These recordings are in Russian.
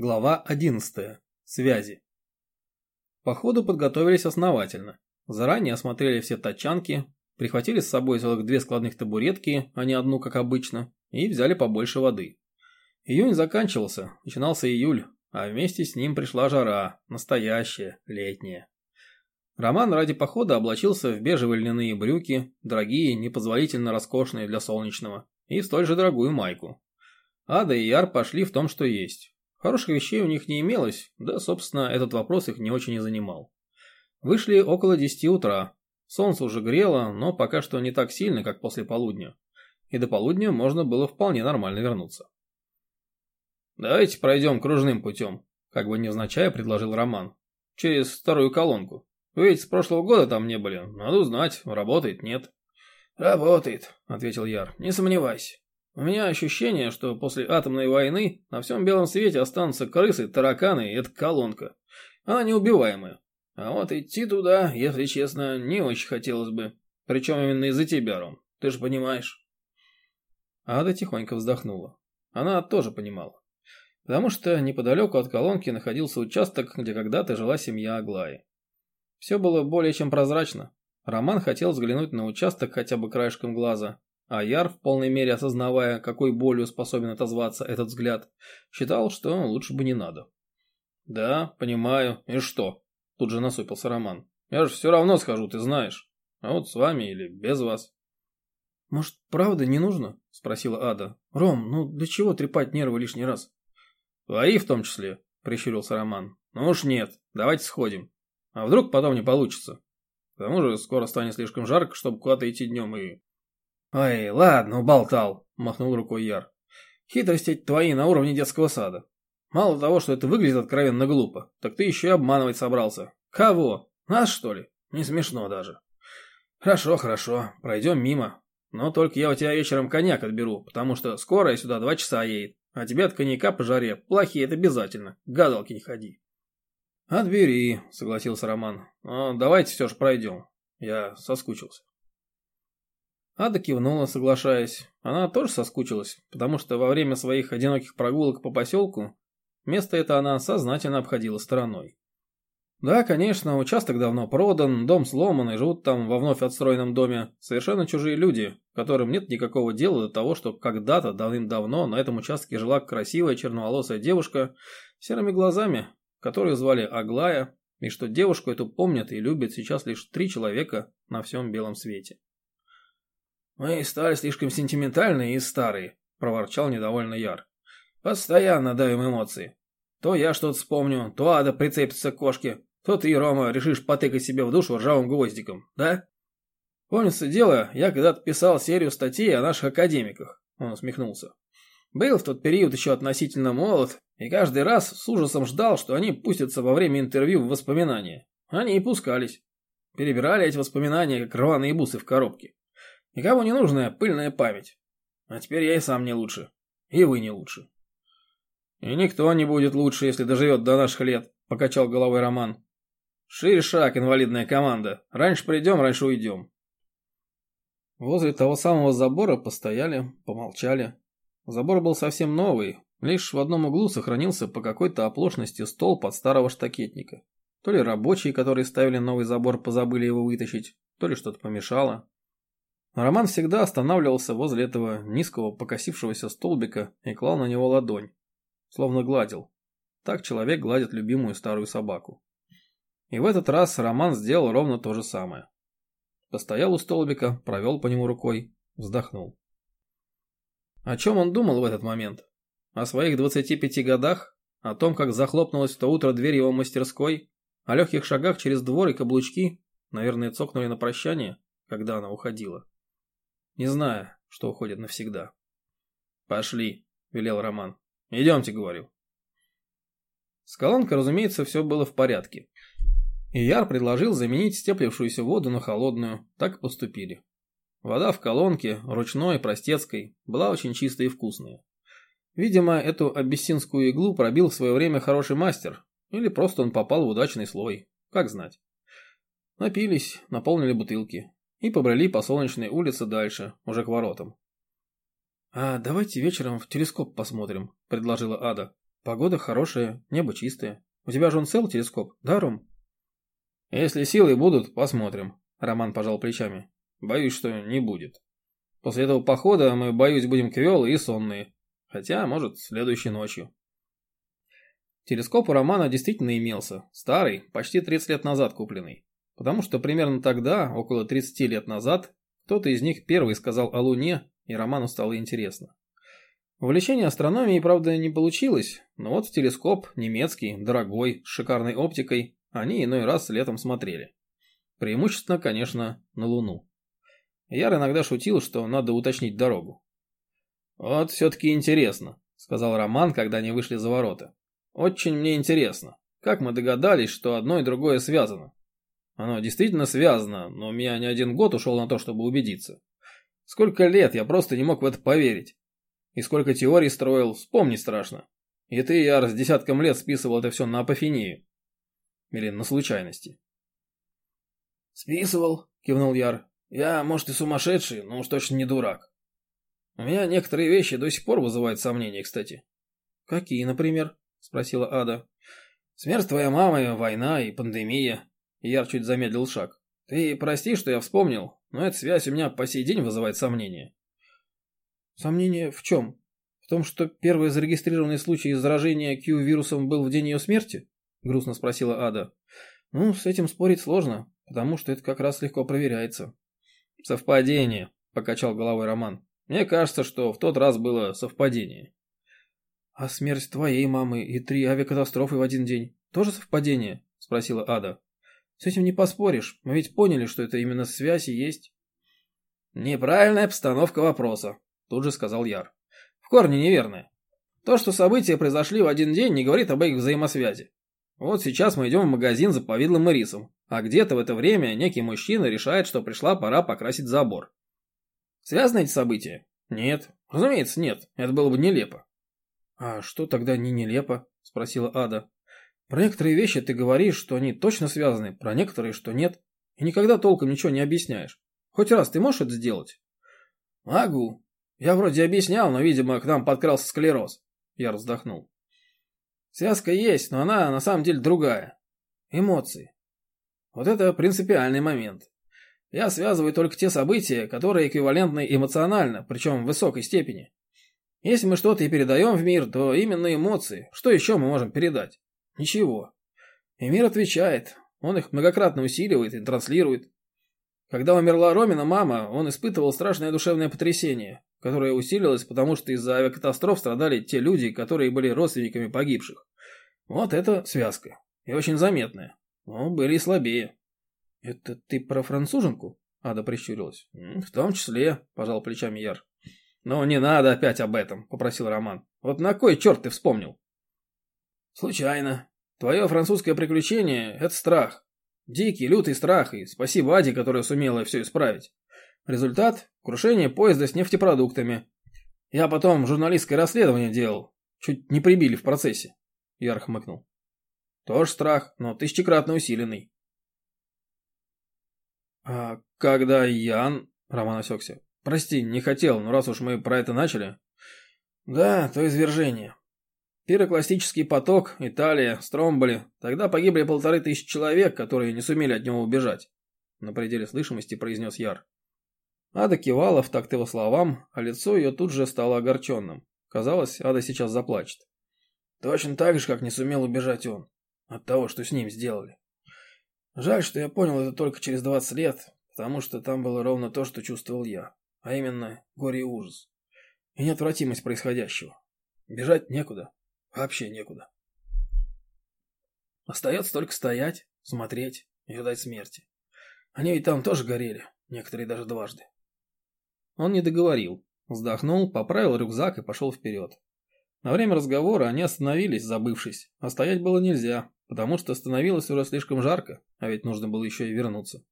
Глава 11. Связи. Походу подготовились основательно. Заранее осмотрели все тачанки, прихватили с собой целых две складных табуретки, а не одну, как обычно, и взяли побольше воды. Июнь заканчивался, начинался июль, а вместе с ним пришла жара, настоящая, летняя. Роман ради похода облачился в бежевые льняные брюки, дорогие, непозволительно роскошные для солнечного, и столь же дорогую майку. Ада и Яр пошли в том, что есть. Хороших вещей у них не имелось, да, собственно, этот вопрос их не очень и занимал. Вышли около десяти утра. Солнце уже грело, но пока что не так сильно, как после полудня. И до полудня можно было вполне нормально вернуться. «Давайте пройдем кружным путем», – как бы невзначай предложил Роман. «Через вторую колонку. Вы ведь с прошлого года там не были. Надо узнать, работает, нет». «Работает», – ответил Яр. «Не сомневайся. У меня ощущение, что после атомной войны на всем белом свете останутся крысы, тараканы и эта колонка. Она неубиваемая. А вот идти туда, если честно, не очень хотелось бы. Причем именно из-за тебя, Ром. Ты же понимаешь. Ада тихонько вздохнула. Она тоже понимала. Потому что неподалеку от колонки находился участок, где когда-то жила семья Аглаи. Все было более чем прозрачно. Роман хотел взглянуть на участок хотя бы краешком глаза, а Яр, в полной мере осознавая, какой болью способен отозваться этот взгляд, считал, что лучше бы не надо. «Да, понимаю. И что?» Тут же насупился Роман. «Я же все равно схожу, ты знаешь. А вот с вами или без вас». «Может, правда не нужно?» Спросила Ада. «Ром, ну для чего трепать нервы лишний раз?» «Твои в том числе», прищурился Роман. «Ну уж нет, давайте сходим. А вдруг потом не получится? К тому же скоро станет слишком жарко, чтобы куда-то идти днем и «Ой, ладно, уболтал», – махнул рукой Яр. «Хитрости твои на уровне детского сада. Мало того, что это выглядит откровенно глупо, так ты еще и обманывать собрался. Кого? Нас, что ли? Не смешно даже». «Хорошо, хорошо, пройдем мимо. Но только я у тебя вечером коньяк отберу, потому что скоро я сюда два часа едет, а тебе от коньяка по жаре плохие это обязательно, гадалки не ходи». «Отбери», — согласился Роман. «Но давайте все же пройдем. Я соскучился». Ада кивнула, соглашаясь. Она тоже соскучилась, потому что во время своих одиноких прогулок по поселку место это она сознательно обходила стороной. Да, конечно, участок давно продан, дом сломан и живут там во вновь отстроенном доме совершенно чужие люди, которым нет никакого дела до того, что когда-то давным-давно на этом участке жила красивая черноволосая девушка с серыми глазами, которую звали Аглая, и что девушку эту помнят и любят сейчас лишь три человека на всем белом свете. «Мы стали слишком сентиментальные и старые», – проворчал недовольно Яр. «Постоянно давим эмоции. То я что-то вспомню, то Ада прицепится к кошке, то ты, Рома, решишь потыкать себе в душу ржавым гвоздиком, да?» «Помнится дело, я когда-то писал серию статей о наших академиках», – он усмехнулся. «Был в тот период еще относительно молод, и каждый раз с ужасом ждал, что они пустятся во время интервью в воспоминания. Они и пускались. Перебирали эти воспоминания, как рваные бусы в коробке. Никому не нужная пыльная память. А теперь я и сам не лучше. И вы не лучше. И никто не будет лучше, если доживет до наших лет, покачал головой Роман. Шире шаг, инвалидная команда. Раньше придем, раньше уйдем. Возле того самого забора постояли, помолчали. Забор был совсем новый, лишь в одном углу сохранился по какой-то оплошности стол под старого штакетника. То ли рабочие, которые ставили новый забор, позабыли его вытащить, то ли что-то помешало. Роман всегда останавливался возле этого низкого покосившегося столбика и клал на него ладонь, словно гладил. Так человек гладит любимую старую собаку. И в этот раз Роман сделал ровно то же самое. Постоял у столбика, провел по нему рукой, вздохнул. О чем он думал в этот момент? О своих 25 годах? О том, как захлопнулась в то утро дверь его мастерской? О легких шагах через двор и каблучки? Наверное, цокнули на прощание, когда она уходила не зная, что уходит навсегда. «Пошли», — велел Роман. «Идемте», — говорю. С колонкой, разумеется, все было в порядке. И Яр предложил заменить степлившуюся воду на холодную, так и поступили. Вода в колонке, ручной, простецкой, была очень чистая и вкусная. Видимо, эту абиссинскую иглу пробил в свое время хороший мастер, или просто он попал в удачный слой, как знать. Напились, наполнили бутылки и побрели по солнечной улице дальше, уже к воротам. «А давайте вечером в телескоп посмотрим», – предложила Ада. Погода хорошая, небо чистое. У тебя же он цел телескоп, да, Ром? Если силы будут, посмотрим. Роман пожал плечами. Боюсь, что не будет. После этого похода мы, боюсь, будем квелы и сонные. Хотя, может, следующей ночью. Телескоп у Романа действительно имелся. Старый, почти 30 лет назад купленный. Потому что примерно тогда, около 30 лет назад, кто-то из них первый сказал о Луне, и Роману стало интересно. Увлечение астрономией, правда, не получилось, но вот в телескоп, немецкий, дорогой, с шикарной оптикой, они иной раз летом смотрели. Преимущественно, конечно, на Луну. Яр иногда шутил, что надо уточнить дорогу. «Вот все-таки интересно», — сказал Роман, когда они вышли за ворота. «Очень мне интересно, как мы догадались, что одно и другое связано?» «Оно действительно связано, но у меня не один год ушел на то, чтобы убедиться. Сколько лет я просто не мог в это поверить. И сколько теорий строил, вспомнить страшно. И ты, Яр, с десятком лет списывал это все на апофению. Или на случайности. «Списывал», — кивнул Яр. «Я, может, и сумасшедший, но уж точно не дурак. У меня некоторые вещи до сих пор вызывают сомнения, кстати». «Какие, например?» — спросила Ада. «Смерть твоей мамы, война и пандемия». Яр чуть замедлил шаг. «Ты прости, что я вспомнил, но эта связь у меня по сей день вызывает сомнения. Сомнение в чем? В том, что первый зарегистрированный случай заражения Q-вирусом был в день ее смерти? Грустно спросила Ада. Ну, с этим спорить сложно, потому что это как раз легко проверяется. Совпадение, покачал головой Роман. Мне кажется, что в тот раз было совпадение. А смерть твоей мамы и три авиакатастрофы в один день тоже совпадение? Спросила Ада. С этим не поспоришь, мы ведь поняли, что это именно связь и есть. Неправильная постановка вопроса, Тут же сказал Яр. В корне неверное. То, что события произошли в один день, не говорит об их взаимосвязи. Вот сейчас мы идем в магазин за повидлым и рисом, а где-то в это время некий мужчина решает, что пришла пора покрасить забор. Связаны эти события? Нет. Разумеется, нет. Это было бы нелепо. А что тогда не нелепо? Спросила Ада. Про некоторые вещи ты говоришь, что они точно связаны, про некоторые, что нет. И никогда толком ничего не объясняешь. Хоть раз ты можешь это сделать? Могу. Я вроде объяснял, но, видимо, к нам подкрался склероз. Я вздохнул. Связка есть, но она на самом деле другая. Эмоции. Вот это принципиальный момент. Я связываю только те события, которые эквивалентны эмоционально, причем в высокой степени. Если мы что-то и передаем в мир, то именно эмоции. Что еще мы можем передать? Ничего. И мир отвечает. Он их многократно усиливает и транслирует. Когда умерла Ромина мама, он испытывал страшное душевное потрясение которая усилилась, потому что из-за авиакатастроф страдали те люди, которые были родственниками погибших. Вот это связка. И очень заметная. Но были и слабее. «Это ты про француженку?» Ада прищурилась. «В том числе», – пожал плечами Яр. «Но не надо опять об этом», – попросил Роман. «Вот на кой черт ты вспомнил?» «Случайно. Твое французское приключение – это страх. Дикий, лютый страх, и спасибо Аде, которая сумела все исправить. Результат – крушение поезда с нефтепродуктами. Я потом журналистское расследование делал. Чуть не прибили в процессе. Яр хмыкнул. Тоже страх, но тысячекратно усиленный. А когда Ян... Роман осекся. Прости, не хотел, но раз уж мы про это начали... Да, то извержение. Пирокластический поток, Италия, Стромболи. Тогда погибли полторы тысячи человек, которые не сумели от него убежать. На пределе слышимости произнес Яр. Ада кивала в такт его словам, а лицо ее тут же стало огорченным. Казалось, Ада сейчас заплачет. Точно так же, как не сумел убежать он. От того, что с ним сделали. Жаль, что я понял это только через 20 лет, потому что там было ровно то, что чувствовал я. А именно, горе и ужас. И неотвратимость происходящего. Бежать некуда. Вообще некуда. Остается только стоять, смотреть и ждать смерти. Они ведь там тоже горели, некоторые даже дважды. Он не договорил. Вздохнул, поправил рюкзак и пошел вперед. На время разговора они остановились, забывшись, а стоять было нельзя, потому что становилось уже слишком жарко, а ведь нужно было еще и вернуться.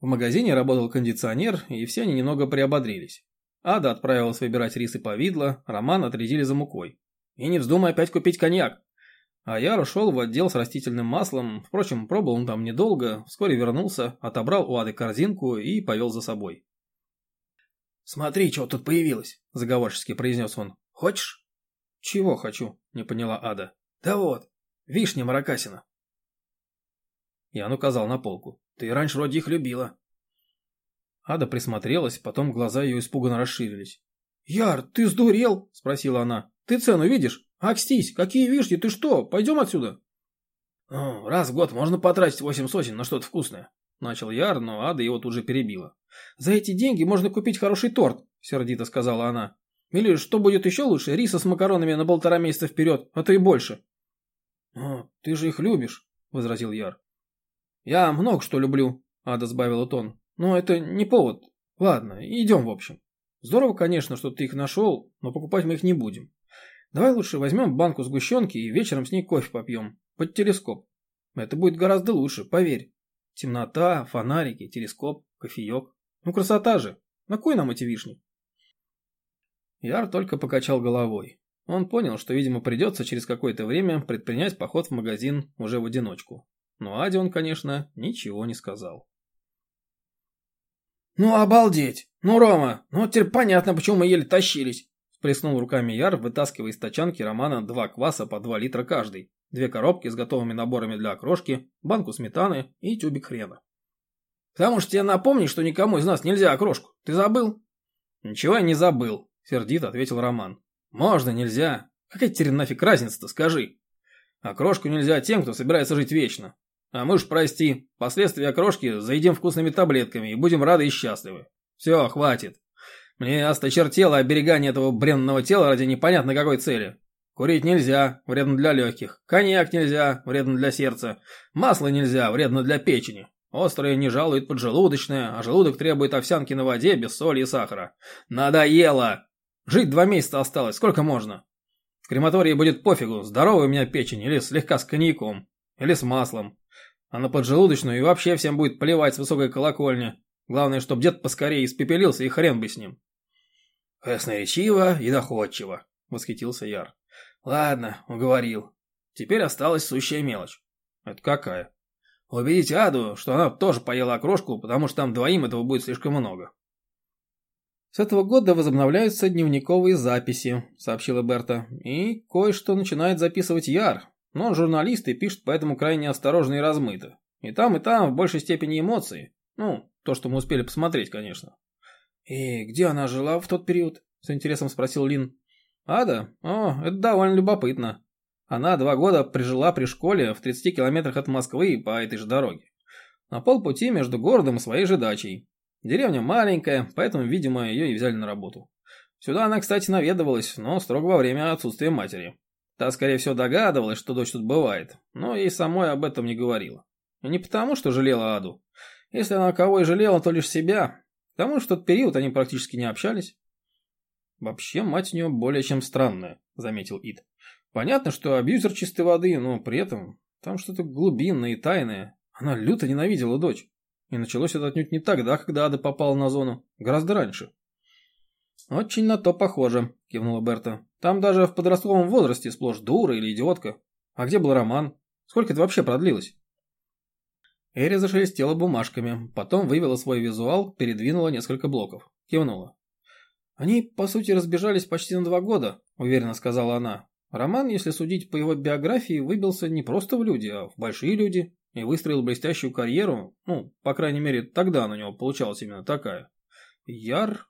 В магазине работал кондиционер, и все они немного приободрились. Ада отправилась выбирать рис и повидло, Роман отрядили за мукой. И не вздумай опять купить коньяк. А я ушел в отдел с растительным маслом, впрочем, пробовал он там недолго, вскоре вернулся, отобрал у Ады корзинку и повел за собой. «Смотри, что тут появилось», – заговорчески произнес он. «Хочешь?» «Чего хочу?» – не поняла Ада. «Да вот, вишня Маракасина». Ян указал на полку. «Ты раньше вроде их любила». Ада присмотрелась, потом глаза ее испуганно расширились. «Яр, ты сдурел?» – спросила она. «Ты цену видишь? Акстись, какие вишни, ты что? Пойдем отсюда?» «Ну, раз в год можно потратить восемь сотен на что-то вкусное», – начал Яр, но Ада его тут же перебила. «За эти деньги можно купить хороший торт», – сердито сказала она. «Или что будет еще лучше, риса с макаронами на полтора месяца вперед, а то и больше». «О, ты же их любишь», – возразил Яр. «Я много что люблю», – Ада сбавила тон. «Но это не повод. Ладно, идем в общем. Здорово, конечно, что ты их нашел, но покупать мы их не будем. Давай лучше возьмем банку сгущенки и вечером с ней кофе попьем. Под телескоп. Это будет гораздо лучше, поверь. Темнота, фонарики, телескоп, кофеек. Ну красота же. На кой нам эти вишни? Яр только покачал головой. Он понял, что, видимо, придется через какое-то время предпринять поход в магазин уже в одиночку. Но Аде он, конечно, ничего не сказал. «Ну, обалдеть! Ну, Рома, ну теперь понятно, почему мы еле тащились!» Сплеснул руками Яр, вытаскивая из тачанки Романа два кваса по два литра каждый, две коробки с готовыми наборами для окрошки, банку сметаны и тюбик хрена. «Потому что тебе напомни, что никому из нас нельзя окрошку. Ты забыл?» «Ничего я не забыл», — сердито ответил Роман. «Можно, нельзя. Какая теперь нафиг разница-то, скажи? Окрошку нельзя тем, кто собирается жить вечно. А мы уж прости, последствия окрошки заедим вкусными таблетками и будем рады и счастливы. Все, хватит. Мне осточертело оберегание этого бренного тела ради непонятно какой цели. Курить нельзя, вредно для легких. Коньяк нельзя, вредно для сердца. Масло нельзя, вредно для печени. Острое не жалует поджелудочное, а желудок требует овсянки на воде без соли и сахара. Надоело! Жить два месяца осталось, сколько можно? В крематории будет пофигу, здоровая у меня печень или слегка с коньяком, или с маслом. А на поджелудочную и вообще всем будет плевать с высокой колокольни. Главное, чтобы дед поскорее испепелился и хрен бы с ним. Красноречиво и доходчиво, восхитился Яр. Ладно, уговорил. Теперь осталась сущая мелочь. Это какая? Убедить Аду, что она тоже поела окрошку, потому что там двоим этого будет слишком много. «С этого года возобновляются дневниковые записи», — сообщила Берта. «И кое-что начинает записывать Яр, но журналисты пишут поэтому крайне осторожно и размыто. И там, и там в большей степени эмоции. Ну, то, что мы успели посмотреть, конечно. «И где она жила в тот период?» – с интересом спросил Лин. «Ада? О, это довольно любопытно. Она два года прижила при школе в 30 километрах от Москвы по этой же дороге. На полпути между городом и своей же дачей. Деревня маленькая, поэтому, видимо, ее и взяли на работу. Сюда она, кстати, наведывалась, но строго во время отсутствия матери. Та, скорее всего, догадывалась, что дочь тут бывает, но ей самой об этом не говорила. Не потому, что жалела Аду. Если она кого и жалела, то лишь себя. Потому что в тот период они практически не общались. Вообще, мать у нее более чем странная, заметил Ид. Понятно, что абьюзер чистой воды, но при этом там что-то глубинное и тайное. Она люто ненавидела дочь. И началось это отнюдь не тогда, когда Ада попала на зону. Гораздо раньше. «Очень на то похоже», – кивнула Берта. «Там даже в подростковом возрасте сплошь дура или идиотка. А где был роман? Сколько это вообще продлилось?» Эри зашелестела бумажками, потом вывела свой визуал, передвинула несколько блоков. Кивнула. «Они, по сути, разбежались почти на два года», – уверенно сказала она. «Роман, если судить по его биографии, выбился не просто в люди, а в большие люди, и выстроил блестящую карьеру, ну, по крайней мере, тогда на него получалась именно такая. Яр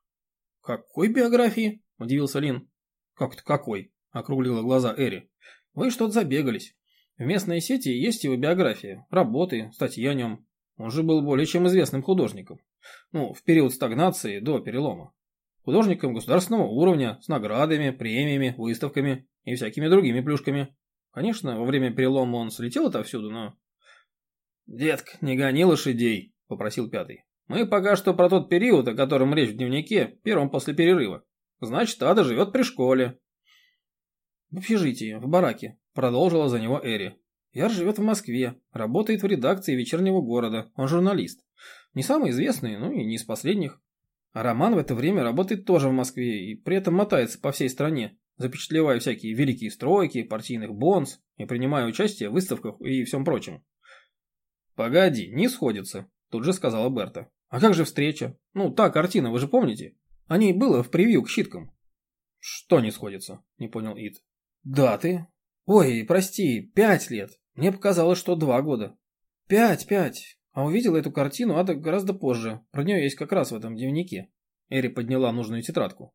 «Какой биографии?» – удивился Лин. «Как-то какой?» – округлила глаза Эри. «Вы что-то забегались. В местной сети есть его биография, работы, статьи о нем. Он же был более чем известным художником. Ну, в период стагнации до перелома. Художником государственного уровня, с наградами, премиями, выставками и всякими другими плюшками. Конечно, во время перелома он слетел отовсюду, но... «Детка, не гони лошадей», – попросил пятый. Мы пока что про тот период, о котором речь в дневнике, первом после перерыва. Значит, Ада живет при школе. В общежитии, в бараке, продолжила за него Эри. Яр живет в Москве, работает в редакции вечернего города, он журналист. Не самый известный, ну и не из последних. А Роман в это время работает тоже в Москве и при этом мотается по всей стране, запечатлевая всякие великие стройки, партийных бонс и принимая участие в выставках и всем прочем. «Погоди, не сходится», – тут же сказала Берта. А как же встреча? Ну, та картина, вы же помните? О ней было в превью к щиткам. Что не сходится? Не понял Ид. Даты? Ой, прости, пять лет. Мне показалось, что два года. Пять, пять. А увидела эту картину Ада гораздо позже. Про нее есть как раз в этом дневнике. Эри подняла нужную тетрадку.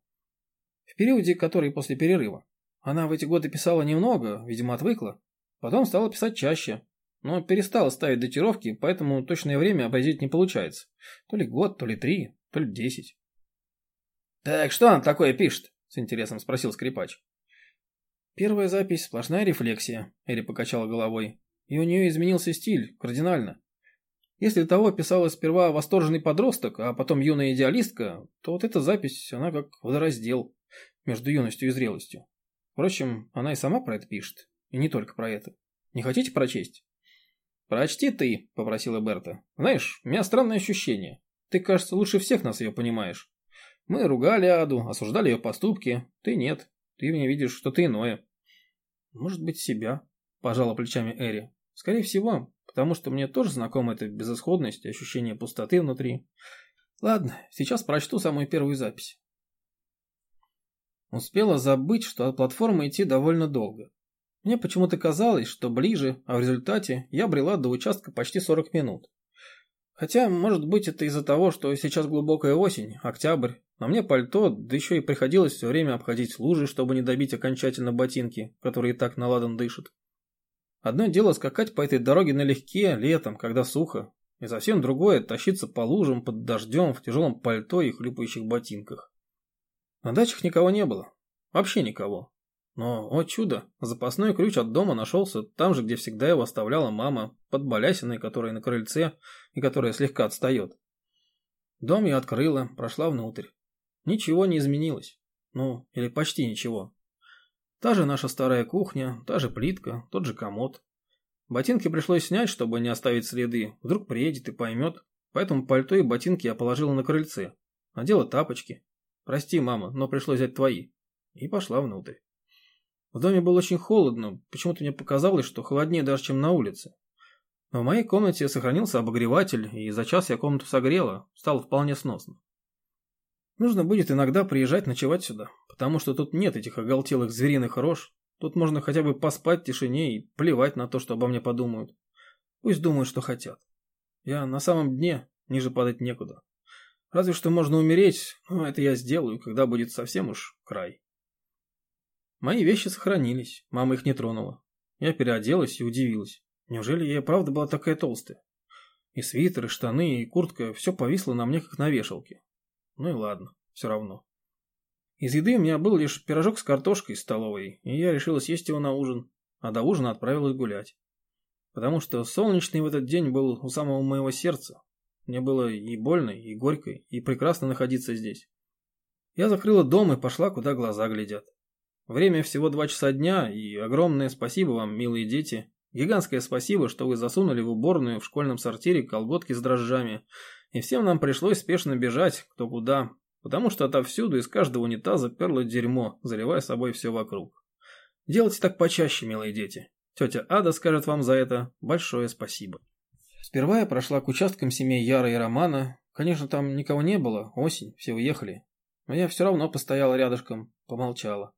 В периоде, который после перерыва. Она в эти годы писала немного, видимо, отвыкла. Потом стала писать чаще. Но перестала ставить датировки, поэтому точное время определить не получается. То ли год, то ли три, то ли десять. «Так что она такое пишет?» – с интересом спросил скрипач. Первая запись – сплошная рефлексия, Эри покачала головой. И у нее изменился стиль, кардинально. Если того писала сперва восторженный подросток, а потом юная идеалистка, то вот эта запись, она как водораздел между юностью и зрелостью. Впрочем, она и сама про это пишет. И не только про это. Не хотите прочесть? «Прочти ты», — попросила Берта. «Знаешь, у меня странное ощущение. Ты, кажется, лучше всех нас ее понимаешь. Мы ругали Аду, осуждали ее поступки. Ты нет. Ты в ней видишь что-то иное. Может быть, себя, пожала плечами Эри. Скорее всего, потому что мне тоже знакома эта безысходность ощущение пустоты внутри. Ладно, сейчас прочту самую первую запись. Успела забыть, что от платформы идти довольно долго. Мне почему-то казалось, что ближе, а в результате я брела до участка почти 40 минут. Хотя, может быть, это из-за того, что сейчас глубокая осень, октябрь, на мне пальто, да еще и приходилось все время обходить лужи, чтобы не добить окончательно ботинки, которые и так наладан дышат. Одно дело скакать по этой дороге налегке, летом, когда сухо, и совсем другое – тащиться по лужам под дождем в тяжелом пальто и хлюпающих ботинках. На дачах никого не было. Вообще никого. Но, о чудо, запасной ключ от дома нашелся там же, где всегда его оставляла мама, под балясиной, которая на крыльце и которая слегка отстает. Дом я открыла, прошла внутрь. Ничего не изменилось. Ну, или почти ничего. Та же наша старая кухня, та же плитка, тот же комод. Ботинки пришлось снять, чтобы не оставить следы. Вдруг приедет и поймет. Поэтому пальто и ботинки я положила на крыльце. Надела тапочки. Прости, мама, но пришлось взять твои. И пошла внутрь. В доме было очень холодно, почему-то мне показалось, что холоднее даже, чем на улице. Но в моей комнате сохранился обогреватель, и за час я комнату согрела, стало вполне сносно. Нужно будет иногда приезжать ночевать сюда, потому что тут нет этих оголтелых звериных рож, тут можно хотя бы поспать в тишине и плевать на то, что обо мне подумают. Пусть думают, что хотят. Я на самом дне, ниже падать некуда. Разве что можно умереть, но это я сделаю, когда будет совсем уж край. Мои вещи сохранились, мама их не тронула. Я переоделась и удивилась. Неужели я правда была такая толстая? И свитер, и штаны, и куртка, все повисло на мне, как на вешалке. Ну и ладно, все равно. Из еды у меня был лишь пирожок с картошкой из столовой, и я решила съесть его на ужин, а до ужина отправилась гулять. Потому что солнечный в этот день был у самого моего сердца. Мне было и больно, и горько, и прекрасно находиться здесь. Я закрыла дом и пошла, куда глаза глядят. Время всего два часа дня, и огромное спасибо вам, милые дети. Гигантское спасибо, что вы засунули в уборную в школьном сортире колготки с дрожжами. И всем нам пришлось спешно бежать, кто куда, потому что отовсюду из каждого унитаза перло дерьмо, заливая собой все вокруг. Делайте так почаще, милые дети. Тетя Ада скажет вам за это большое спасибо. Сперва я прошла к участкам семей Яра и Романа. Конечно, там никого не было, осень, все уехали. Но я все равно постояла рядышком, помолчала.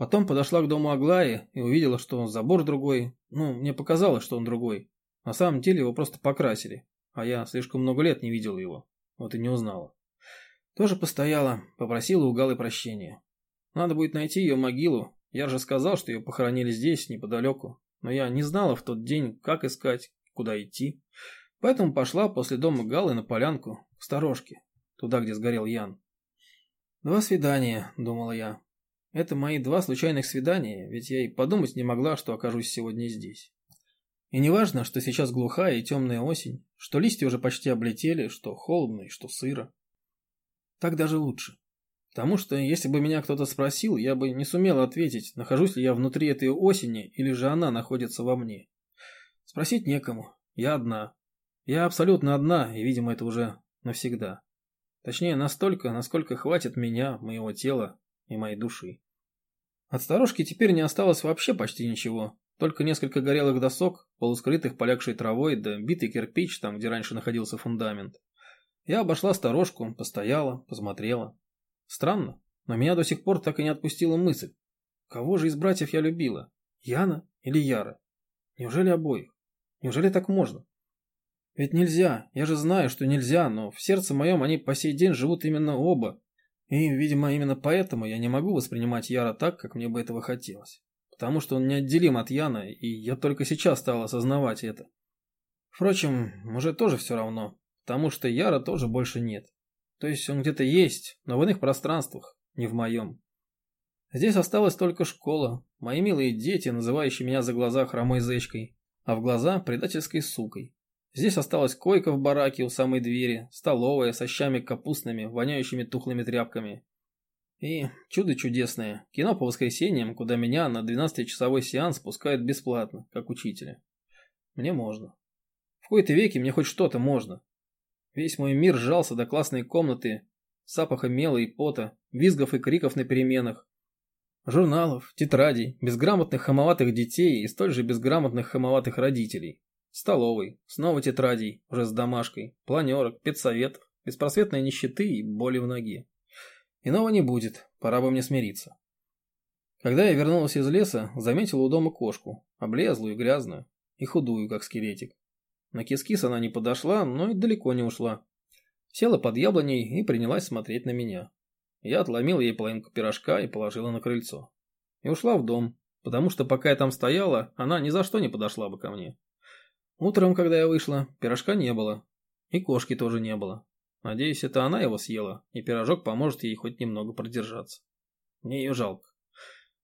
Потом подошла к дому Аглаи и увидела, что забор другой. Ну, мне показалось, что он другой. На самом деле его просто покрасили, а я слишком много лет не видел его. Вот и не узнала. Тоже постояла, попросила у Галы прощения. Надо будет найти ее могилу. Я же сказал, что ее похоронили здесь, неподалеку. Но я не знала в тот день, как искать, куда идти. Поэтому пошла после дома Галы на полянку, к сторожке, туда, где сгорел Ян. «Два свидания», — думала я. Это мои два случайных свидания, ведь я и подумать не могла, что окажусь сегодня здесь. И не важно, что сейчас глухая и темная осень, что листья уже почти облетели, что холодно и что сыро. Так даже лучше. Потому что, если бы меня кто-то спросил, я бы не сумела ответить, нахожусь ли я внутри этой осени, или же она находится во мне. Спросить некому. Я одна. Я абсолютно одна, и, видимо, это уже навсегда. Точнее, настолько, насколько хватит меня, моего тела, и моей души. От сторожки теперь не осталось вообще почти ничего, только несколько горелых досок, полускрытых полягшей травой, да битый кирпич там, где раньше находился фундамент. Я обошла сторожку, постояла, посмотрела. Странно, но меня до сих пор так и не отпустила мысль. Кого же из братьев я любила? Яна или Яра? Неужели обоих? Неужели так можно? Ведь нельзя, я же знаю, что нельзя, но в сердце моем они по сей день живут именно оба. И, видимо, именно поэтому я не могу воспринимать Яра так, как мне бы этого хотелось. Потому что он неотделим от Яна, и я только сейчас стал осознавать это. Впрочем, уже тоже все равно, потому что Яра тоже больше нет. То есть он где-то есть, но в иных пространствах, не в моем. Здесь осталась только школа, мои милые дети, называющие меня за глаза хромой зечкой, а в глаза предательской сукой. Здесь осталась койка в бараке у самой двери, столовая со щами капустными, воняющими тухлыми тряпками. И чудо чудесное, кино по воскресеньям, куда меня на 12-часовой сеанс пускают бесплатно, как учителя. Мне можно. В кои-то веки мне хоть что-то можно. Весь мой мир сжался до классной комнаты, запаха мела и пота, визгов и криков на переменах, журналов, тетрадей, безграмотных хамоватых детей и столь же безграмотных хамоватых родителей. Столовой, снова тетрадей, уже с домашкой, планерок, педсоветов, беспросветной нищеты и боли в ноге. Иного не будет, пора бы мне смириться. Когда я вернулась из леса, заметила у дома кошку, облезлую и грязную, и худую, как скелетик. На кис-кис она не подошла, но и далеко не ушла. Села под яблоней и принялась смотреть на меня. Я отломил ей половинку пирожка и положила на крыльцо. И ушла в дом, потому что пока я там стояла, она ни за что не подошла бы ко мне. Утром, когда я вышла, пирожка не было. И кошки тоже не было. Надеюсь, это она его съела, и пирожок поможет ей хоть немного продержаться. Мне ее жалко.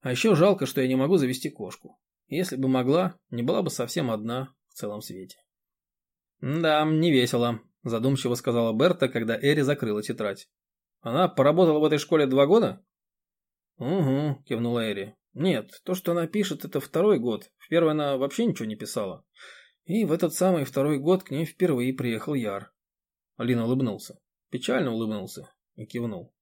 А еще жалко, что я не могу завести кошку. Если бы могла, не была бы совсем одна в целом свете. «Да, не весело», – задумчиво сказала Берта, когда Эри закрыла тетрадь. «Она поработала в этой школе два года?» «Угу», – кивнула Эри. «Нет, то, что она пишет, это второй год. В первый она вообще ничего не писала. И в этот самый второй год к ней впервые приехал Яр». Алина улыбнулся. Печально улыбнулся и кивнул.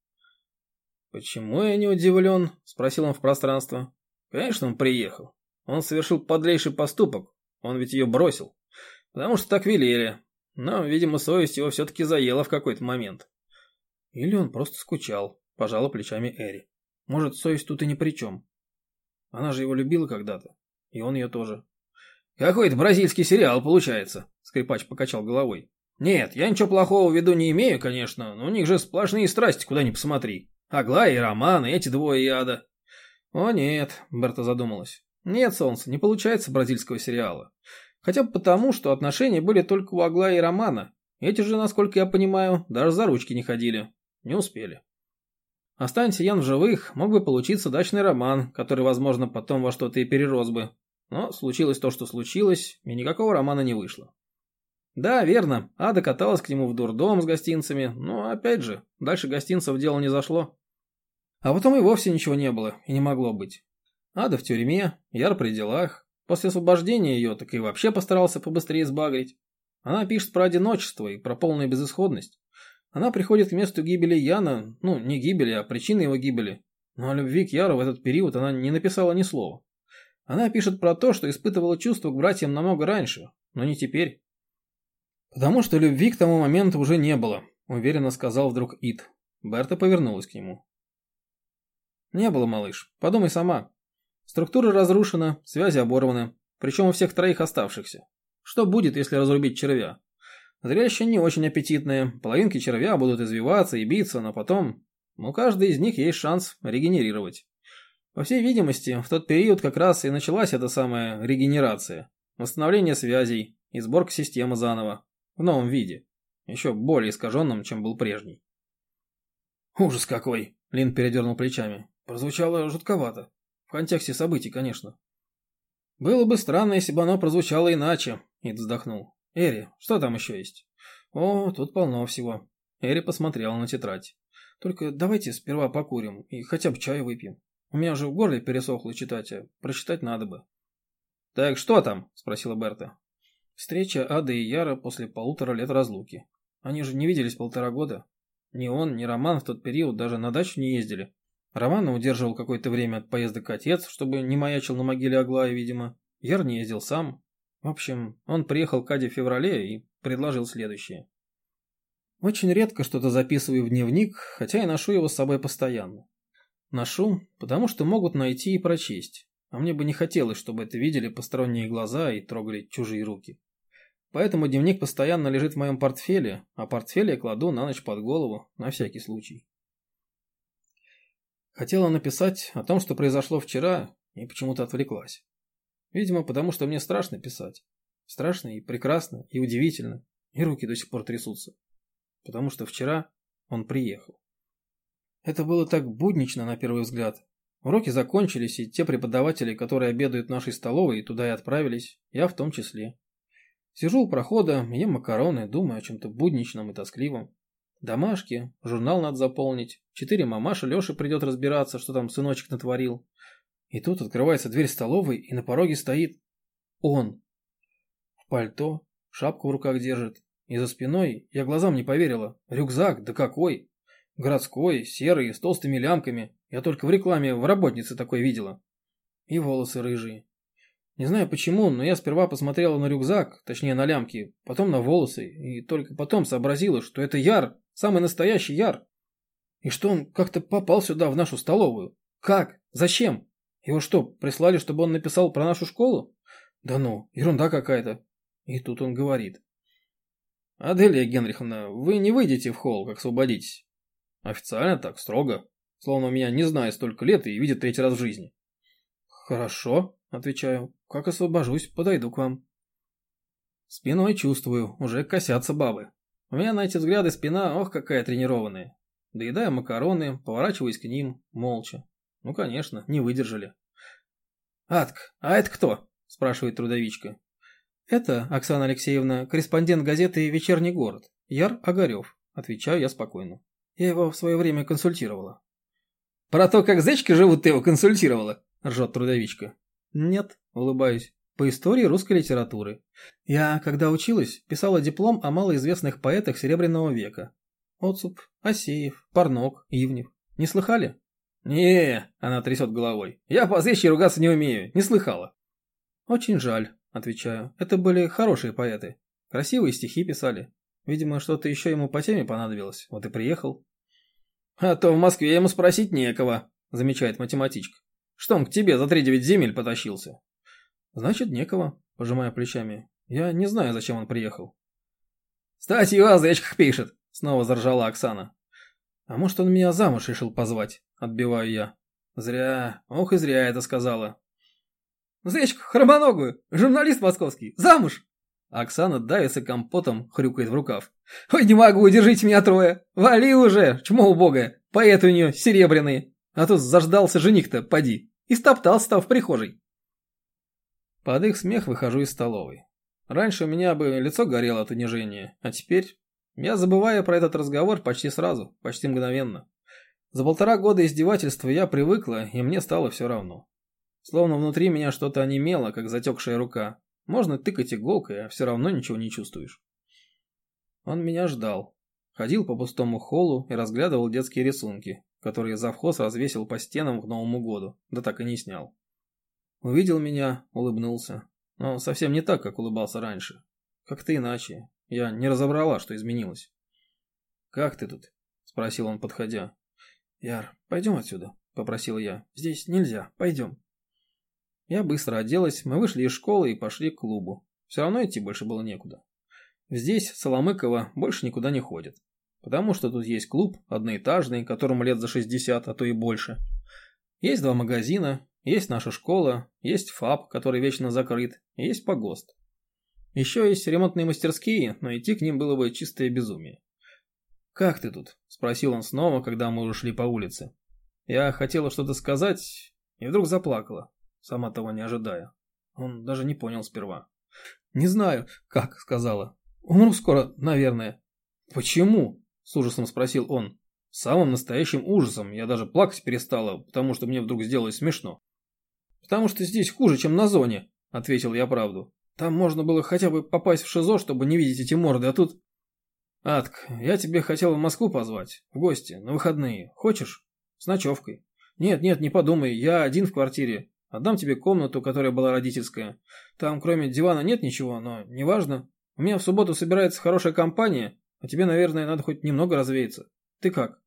«Почему я не удивлен?» – спросил он в пространство. «Конечно, он приехал. Он совершил подлейший поступок. Он ведь ее бросил. Потому что так велели. Но, видимо, совесть его все-таки заела в какой-то момент. Или он просто скучал, пожала плечами Эри. Может, совесть тут и ни при чем. Она же его любила когда-то. И он ее тоже. Какой-то бразильский сериал получается, скрипач покачал головой. Нет, я ничего плохого в виду не имею, конечно, но у них же сплошные страсти, куда ни посмотри. Аглая и Роман, и эти двое яда. О нет, Берта задумалась. Нет, солнце, не получается бразильского сериала. Хотя бы потому, что отношения были только у Аглая и Романа. Эти же, насколько я понимаю, даже за ручки не ходили. Не успели. Останься Ян в живых, мог бы получиться дачный роман, который, возможно, потом во что-то и перерос бы. Но случилось то, что случилось, и никакого романа не вышло. Да, верно, Ада каталась к нему в дурдом с гостинцами, но, опять же, дальше гостинцев дело не зашло. А потом и вовсе ничего не было, и не могло быть. Ада в тюрьме, Яр при делах, После освобождения ее так и вообще постарался побыстрее сбагрить. Она пишет про одиночество и про полную безысходность. Она приходит к месту гибели Яна, ну, не гибели, а причины его гибели. Но о любви к Яру в этот период она не написала ни слова. Она пишет про то, что испытывала чувства к братьям намного раньше, но не теперь. «Потому что любви к тому моменту уже не было», – уверенно сказал вдруг Ит. Берта повернулась к нему. «Не было, малыш. Подумай сама. Структура разрушена, связи оборваны, причем у всех троих оставшихся. Что будет, если разрубить червя? Зрелище не очень аппетитное, половинки червя будут извиваться и биться, но потом... У каждой из них есть шанс регенерировать. По всей видимости, в тот период как раз и началась эта самая регенерация. Восстановление связей и сборка системы заново. В новом виде. Еще более искаженном, чем был прежний. «Ужас какой!» — Лин передернул плечами. Прозвучало жутковато контексте событий, конечно. Было бы странно, если бы оно прозвучало иначе, Ид вздохнул. Эри, что там еще есть? О, тут полно всего. Эри посмотрела на тетрадь. Только давайте сперва покурим и хотя бы чай выпьем. У меня же в горле пересохло читать, а прочитать надо бы. Так что там? Спросила Берта. Встреча Ады и Яра после полутора лет разлуки. Они же не виделись полтора года. Ни он, ни Роман в тот период даже на дачу не ездили. Романа удерживал какое-то время от поездок отец, чтобы не маячил на могиле Аглая, видимо. Яр не ездил сам. В общем, он приехал к Аде в феврале и предложил следующее. Очень редко что-то записываю в дневник, хотя и ношу его с собой постоянно. Ношу, потому что могут найти и прочесть. А мне бы не хотелось, чтобы это видели посторонние глаза и трогали чужие руки. Поэтому дневник постоянно лежит в моем портфеле, а портфель я кладу на ночь под голову, на всякий случай. Хотела написать о том, что произошло вчера, и почему-то отвлеклась. Видимо, потому что мне страшно писать. Страшно и прекрасно, и удивительно, и руки до сих пор трясутся. Потому что вчера он приехал. Это было так буднично на первый взгляд. Уроки закончились, и те преподаватели, которые обедают в нашей столовой, туда и отправились, я в том числе. Сижу у прохода, ем макароны, думаю о чем-то будничном и тоскливом. Домашки, журнал надо заполнить, четыре мамаши, Леша придет разбираться, что там сыночек натворил. И тут открывается дверь столовой, и на пороге стоит он. В пальто, шапку в руках держит, и за спиной, я глазам не поверила, рюкзак, да какой! Городской, серый, с толстыми лямками, я только в рекламе в работнице такой видела. И волосы рыжие. Не знаю почему, но я сперва посмотрела на рюкзак, точнее на лямки, потом на волосы, и только потом сообразила, что это Яр, самый настоящий Яр. И что он как-то попал сюда, в нашу столовую. Как? Зачем? Его что, прислали, чтобы он написал про нашу школу? Да ну, ерунда какая-то. И тут он говорит. Аделия Генриховна, вы не выйдете в холл, как освободитесь. Официально так, строго. Словно меня не знает столько лет и видит третий раз в жизни. Хорошо, отвечаю. Как освобожусь, подойду к вам. Спиной чувствую, уже косятся бабы. У меня на эти взгляды спина, ох, какая тренированная. Доедаю макароны, поворачиваюсь к ним, молча. Ну, конечно, не выдержали. «Атк, а это кто?» – спрашивает трудовичка. «Это, Оксана Алексеевна, корреспондент газеты «Вечерний город». Яр Огарев», – отвечаю я спокойно. Я его в свое время консультировала. «Про то, как зечки живут, ты его консультировала?» – ржет трудовичка. «Нет», – улыбаюсь, – «по истории русской литературы. Я, когда училась, писала диплом о малоизвестных поэтах Серебряного века. Оцуп, Осеев, Парнок, Ивнев. Не слыхали?» «Не, – она трясет головой. Я по зечке ругаться не умею, не слыхала». «Очень жаль», – отвечаю. «Это были хорошие поэты. Красивые стихи писали. Видимо, что-то еще ему по теме понадобилось, вот и приехал». «А то в Москве ему спросить некого», – замечает математичка. Что он к тебе за три девять земель потащился? Значит, некого, пожимая плечами. Я не знаю, зачем он приехал. Статью о зечках пишет, снова заржала Оксана. А может, он меня замуж решил позвать, отбиваю я. Зря, ох и зря это сказала. Зечку хромоногую, журналист московский, замуж! Оксана давится компотом, хрюкает в рукав. «Ой, не могу, держите меня трое! Вали уже, чмо убогое! Поэты у нее серебряные!» А тут заждался жених-то, поди, и стоптался-то в прихожей. Под их смех выхожу из столовой. Раньше у меня бы лицо горело от унижения, а теперь я забываю про этот разговор почти сразу, почти мгновенно. За полтора года издевательства я привыкла, и мне стало все равно. Словно внутри меня что-то онемело, как затекшая рука. Можно тыкать иголкой, а все равно ничего не чувствуешь. Он меня ждал. Ходил по пустому холлу и разглядывал детские рисунки, который завхоз развесил по стенам к Новому году, да так и не снял. Увидел меня, улыбнулся, но совсем не так, как улыбался раньше. Как-то иначе. Я не разобрала, что изменилось. «Как ты тут?» – спросил он, подходя. «Яр, пойдем отсюда», – попросил я. «Здесь нельзя, пойдем». Я быстро оделась, мы вышли из школы и пошли к клубу. Все равно идти больше было некуда. Здесь Соломыкова больше никуда не ходит. Потому что тут есть клуб, одноэтажный, которому лет за 60, а то и больше. Есть два магазина, есть наша школа, есть ФАП, который вечно закрыт, и есть погост. Еще есть ремонтные мастерские, но идти к ним было бы чистое безумие. «Как ты тут?» – спросил он снова, когда мы уже шли по улице. Я хотела что-то сказать, и вдруг заплакала, сама того не ожидая. Он даже не понял сперва. «Не знаю, как», – сказала. «Умру скоро, наверное». «Почему?» С ужасом спросил он. Самым настоящим ужасом. Я даже плакать перестала, потому что мне вдруг сделалось смешно. «Потому что здесь хуже, чем на зоне», — ответил я правду. «Там можно было хотя бы попасть в ШИЗО, чтобы не видеть эти морды, а тут...» «Атк, я тебе хотел в Москву позвать, в гости, на выходные. Хочешь? С ночевкой». «Нет, нет, не подумай, я один в квартире. Отдам тебе комнату, которая была родительская. Там кроме дивана нет ничего, но неважно. У меня в субботу собирается хорошая компания, а тебе, наверное, надо хоть немного развеяться. Ты как?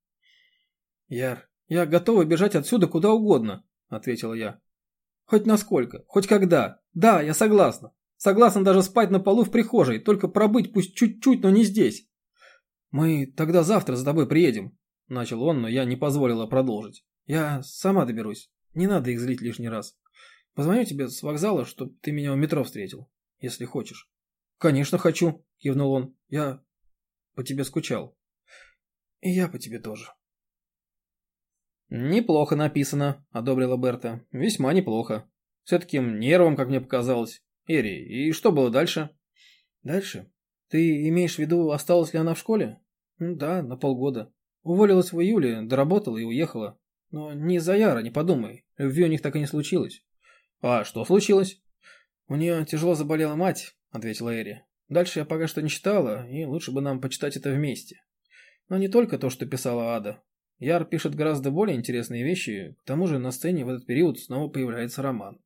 Яр, «Я готова бежать отсюда куда угодно», — ответила я. «Хоть насколько, хоть когда. Да, я согласна. Согласна даже спать на полу в прихожей, только пробыть пусть чуть-чуть, но не здесь». «Мы тогда завтра за тобой приедем», — начал он, но я не позволила продолжить. «Я сама доберусь. Не надо их злить лишний раз. Позвоню тебе с вокзала, чтобы ты меня у метро встретил, если хочешь». «Конечно хочу», — кивнул он. «Я по тебе скучал». «И я по тебе тоже». «Неплохо написано», — одобрила Берта. «Весьма неплохо. С таким нервом, как мне показалось. Эри, и что было дальше?» «Дальше? Ты имеешь в виду, осталась ли она в школе?» «Да, на полгода. Уволилась в июле, доработала и уехала. Но не за Яра, не подумай. Любви у них так и не случилось». «А что случилось?» «У нее тяжело заболела мать», — ответила Эри. «Дальше я пока что не читала, и лучше бы нам почитать это вместе. Но не только то, что писала Ада. Яр пишет гораздо более интересные вещи, к тому же на сцене в этот период снова появляется роман.